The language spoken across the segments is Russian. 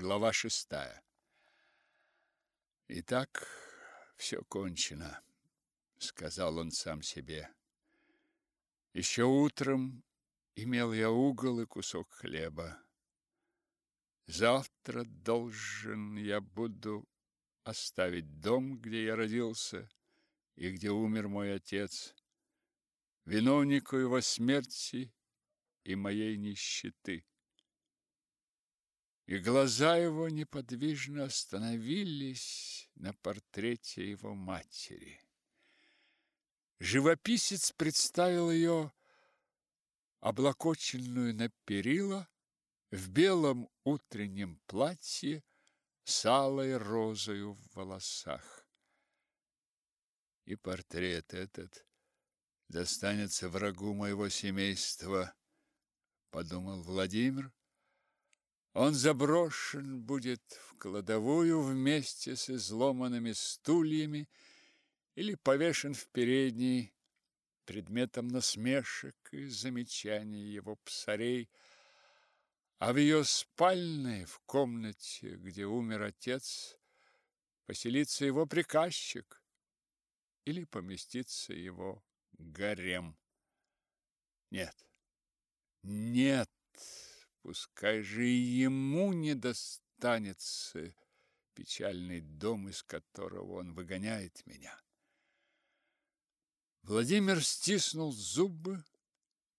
Глава шестая. Итак, все кончено, сказал он сам себе. Еще утром имел я угол и кусок хлеба. Завтра должен я буду оставить дом, где я родился и где умер мой отец, виновнику его смерти и моей нищеты. И глаза его неподвижно остановились на портрете его матери. Живописец представил ее облокоченную на перила в белом утреннем платье с алой розою в волосах. И портрет этот достанется врагу моего семейства, подумал Владимир. Он заброшен будет в кладовую вместе с изломанными стульями или повешен в передней предметом насмешек и замечаний его псарей, а в ее спальной, в комнате, где умер отец, поселится его приказчик или поместится его гарем. Нет, нет, пускай же и ему не достанется печальный дом, из которого он выгоняет меня. Владимир стиснул зубы,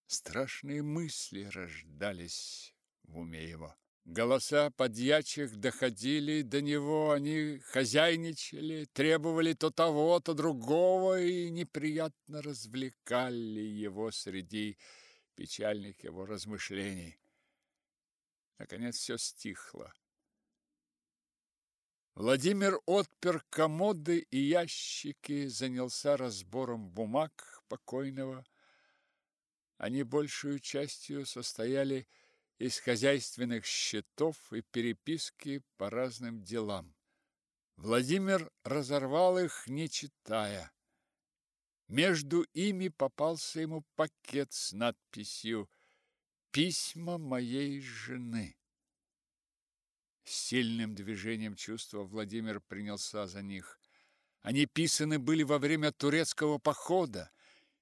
страшные мысли рождались в уме его. Голоса подьячих доходили до него, они хозяйничали, требовали то того, то другого и неприятно развлекали его среди печальных его размышлений. Наконец все стихло. Владимир отпер комоды и ящики, занялся разбором бумаг покойного. Они большую частью состояли из хозяйственных счетов и переписки по разным делам. Владимир разорвал их, не читая. Между ими попался ему пакет с надписью «Письма моей жены». С сильным движением чувства Владимир принялся за них. Они писаны были во время турецкого похода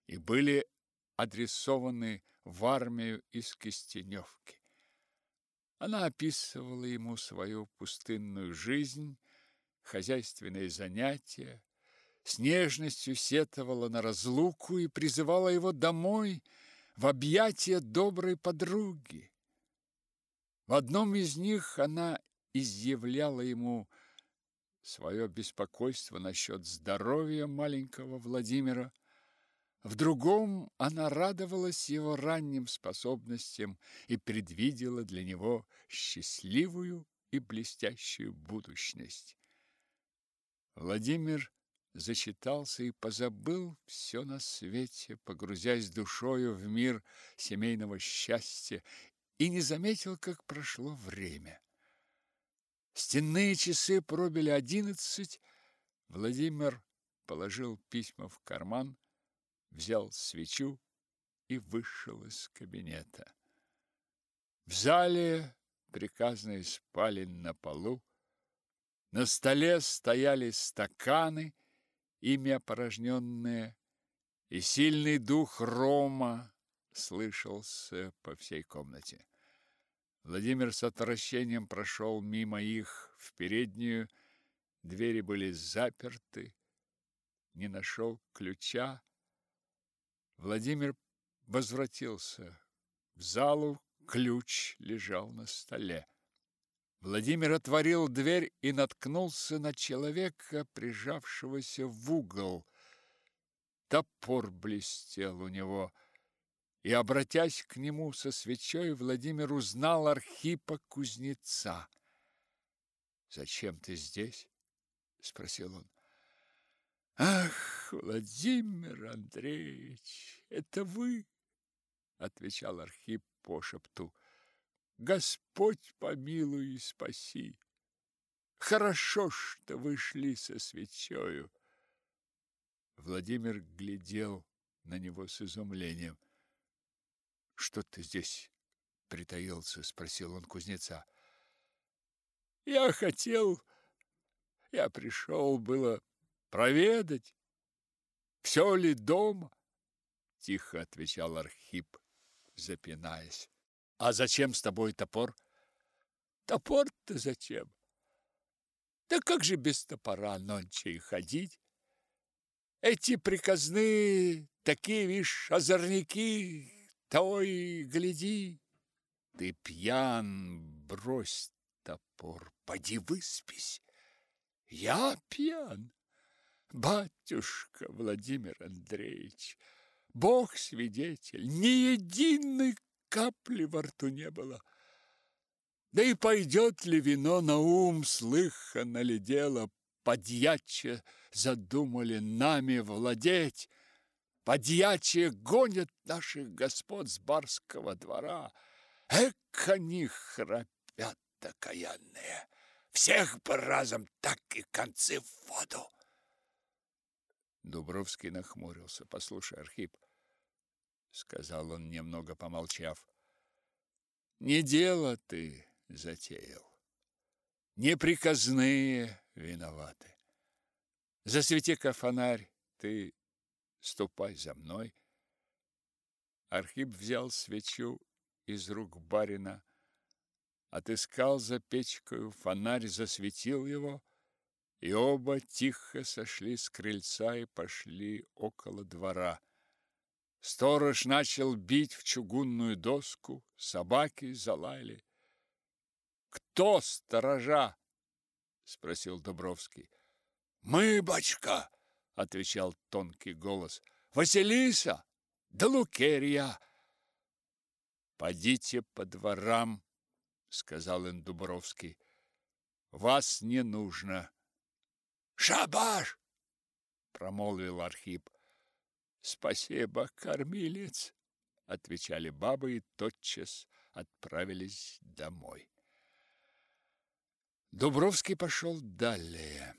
и были адресованы в армию из Кистеневки. Она описывала ему свою пустынную жизнь, хозяйственные занятия, с нежностью сетовала на разлуку и призывала его домой в объятия доброй подруги. В одном из них она изъявляла ему свое беспокойство насчет здоровья маленького Владимира, в другом она радовалась его ранним способностям и предвидела для него счастливую и блестящую будущность. Владимир зачитался и позабыл все на свете, погрузясь душою в мир семейного счастья, и не заметил, как прошло время. Стенные часы пробили одиннадцать. Владимир положил письма в карман, взял свечу и вышел из кабинета. В зале приказные спали на полу. На столе стояли стаканы, ими опорожненные, и сильный дух рома слышался по всей комнате. Владимир с отвращением прошел мимо их в переднюю, двери были заперты, не нашел ключа, Владимир возвратился в залу, ключ лежал на столе. Владимир отворил дверь и наткнулся на человека, прижавшегося в угол. Топор блестел у него, и, обратясь к нему со свечой, Владимир узнал Архипа кузнеца. «Зачем ты здесь?» — спросил он. Ах, Владимир Андреевич, это вы? отвечал Архип по шепту. Господь помилуй и спаси. Хорошо, что вы шли со свечою. Владимир глядел на него с изумлением. Что ты здесь притаился, спросил он кузнеца. Я хотел, я пришел было проведать, все ли дома, тихо отвечал Архип, запинаясь. А зачем с тобой топор? Топор-то зачем? Да как же без топора нонче ходить? Эти приказные такие, вишь, озорники, того гляди. Ты пьян, брось топор, поди выспись. Я пьян, батюшка Владимир Андреевич, Бог свидетель, ни единой капли во рту не было. Да и пойдет ли вино на ум, слыхано ли дело, подьяче задумали нами владеть, подьячие гонят наших господ с барского двора. Эк, они храпят окаянные! Всех бы разом так и концы в воду! Дубровский нахмурился. Послушай, Архип, сказал он, немного помолчав. Не дело ты затеял. Неприказные виноваты. Засвети-ка фонарь, ты ступай за мной. Архип взял свечу из рук барина, отыскал за печкою фонарь, засветил его, и оба тихо сошли с крыльца и пошли около двора. Сторож начал бить в чугунную доску, собаки залаяли. «Кто сторожа?» — спросил Добровский. «Мы, бачка!» — отвечал тонкий голос. «Василиса! Да Лукерья!» «Подите по дворам!» — сказал им Дубровский. «Вас не нужно!» «Шабаш!» — промолвил Архип. «Спасибо, кормилец!» — отвечали бабы и тотчас отправились домой. Дубровский пошел далее.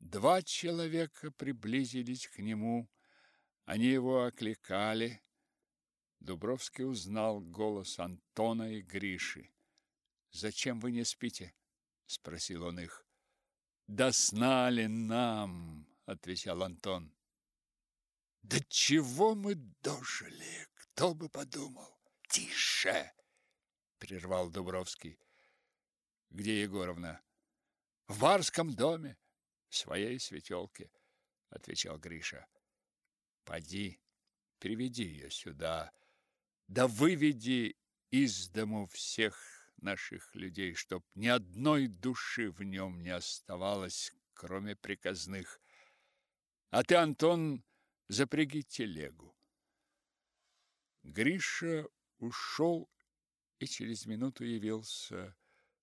Два человека приблизились к нему. Они его окликали. Дубровский узнал голос Антона и Гриши. «Зачем вы не спите?» — спросил он их. «Да сна нам?» — отвечал Антон. «Да чего мы дожили? Кто бы подумал?» «Тише!» — прервал Дубровский. «Где Егоровна?» «В барском доме в своей светелке, отвечал Гриша. Поди, приведи ее сюда, да выведи из дому всех наших людей, чтоб ни одной души в нем не оставалось, кроме приказных. А ты, Антон, запряги телегу. Гриша ушел и через минуту явился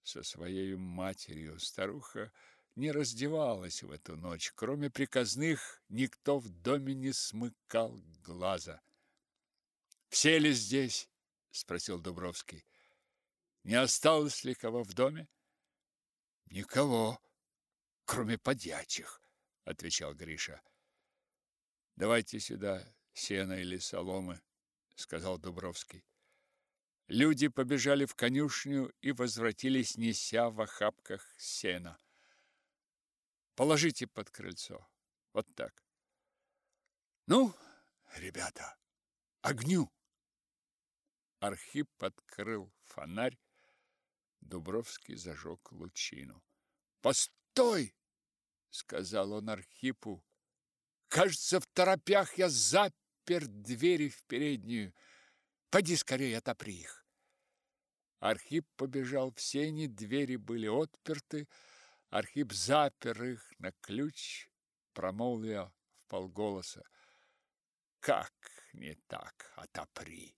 со своей матерью. Старуха не раздевалась в эту ночь. Кроме приказных, никто в доме не смыкал глаза. «Все ли здесь?» – спросил Дубровский. «Не осталось ли кого в доме?» «Никого, кроме подьячих», – отвечал Гриша. «Давайте сюда сено или соломы», – сказал Дубровский. Люди побежали в конюшню и возвратились, неся в охапках сена. Положите под крыльцо. Вот так. Ну, ребята, огню. Архип открыл фонарь. Дубровский зажег лучину. Постой, сказал он Архипу. Кажется, в торопях я запер двери в переднюю. Пойди скорее отопри их. Архип побежал в сени, двери были отперты, Архип запер их на ключ, промолвил в полголоса. Как не так, отопри!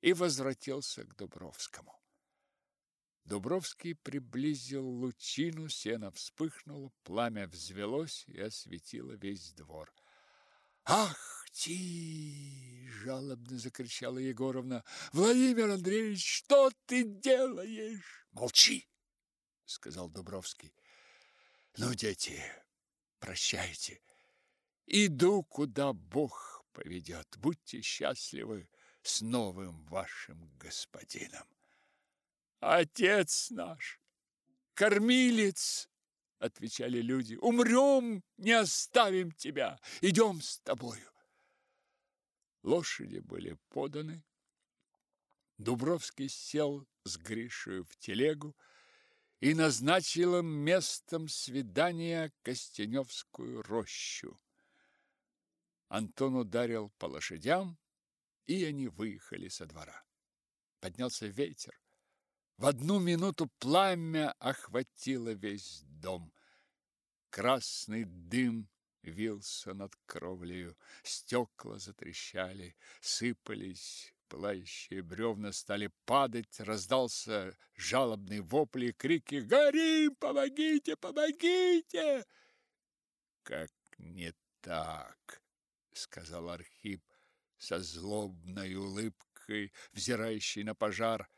И возвратился к Дубровскому. Дубровский приблизил лучину, сено вспыхнуло, пламя взвелось и осветило весь двор. «Ах ты!» – жалобно закричала Егоровна. «Владимир Андреевич, что ты делаешь?» «Молчи!» – сказал Дубровский. Ну, дети, прощайте. Иду, куда Бог поведет. Будьте счастливы с новым вашим господином. Отец наш, кормилец!» Отвечали люди. «Умрем, не оставим тебя! Идем с тобою!» Лошади были поданы. Дубровский сел с Гришей в телегу и назначил им местом свидания Костеневскую рощу. Антон ударил по лошадям, и они выехали со двора. Поднялся ветер. В одну минуту пламя охватило весь дом. Красный дым вился над кровлею, стекла затрещали, сыпались, пылающие бревна стали падать, раздался жалобный вопль и крики «Горим! Помогите! Помогите!» «Как не так!» — сказал Архип со злобной улыбкой, взирающий на пожар.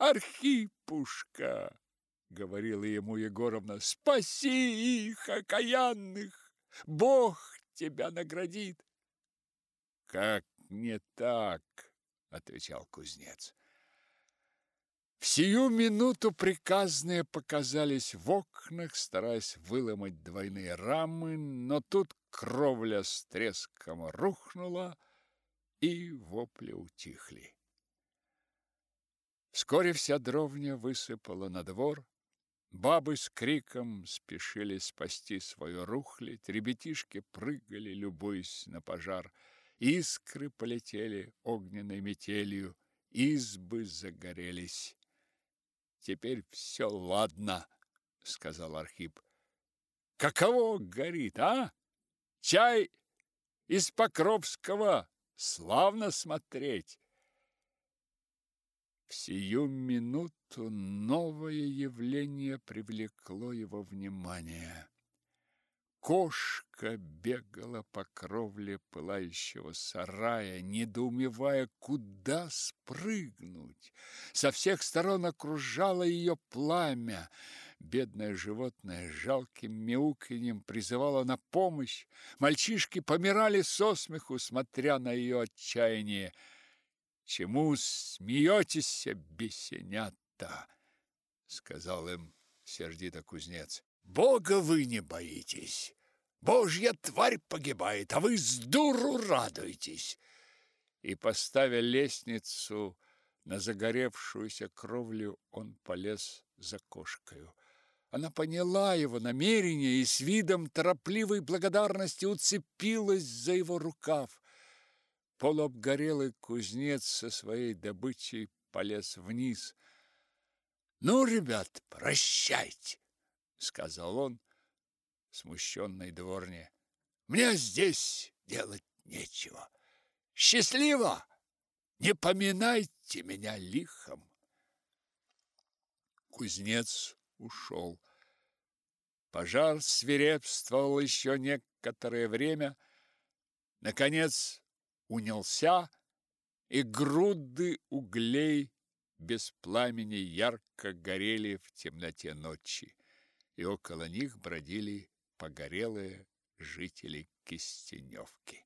«Архипушка!» — говорила ему Егоровна. «Спаси их, окаянных! Бог тебя наградит!» «Как не так?» — отвечал кузнец. В сию минуту приказные показались в окнах, стараясь выломать двойные рамы, но тут кровля с треском рухнула, и вопли утихли. Вскоре вся дровня высыпала на двор, бабы с криком спешили спасти свою рухлядь, ребятишки прыгали, любуясь на пожар, искры полетели огненной метелью, избы загорелись. Теперь все ладно, сказал Архип. Каково горит, а? Чай из Покровского славно смотреть. В сию минуту новое явление привлекло его внимание. Кошка бегала по кровле пылающего сарая, недоумевая, куда спрыгнуть. Со всех сторон окружало ее пламя. Бедное животное жалким мяуканьем призывало на помощь. Мальчишки помирали со смеху, смотря на ее отчаяние. «Чему смеетесь, бесенята?» — сказал им сердито кузнец. Бога вы не боитесь. Божья тварь погибает, а вы с дуру радуетесь. И, поставя лестницу на загоревшуюся кровлю, он полез за кошкою. Она поняла его намерение и с видом торопливой благодарности уцепилась за его рукав. Полуобгорелый кузнец со своей добычей полез вниз. «Ну, ребят, прощайте!» сказал он смущенной дворне. Мне здесь делать нечего. Счастливо! Не поминайте меня лихом. Кузнец ушел. Пожар свирепствовал еще некоторое время. Наконец унялся, и груды углей без пламени ярко горели в темноте ночи и около них бродили погорелые жители Кистеневки.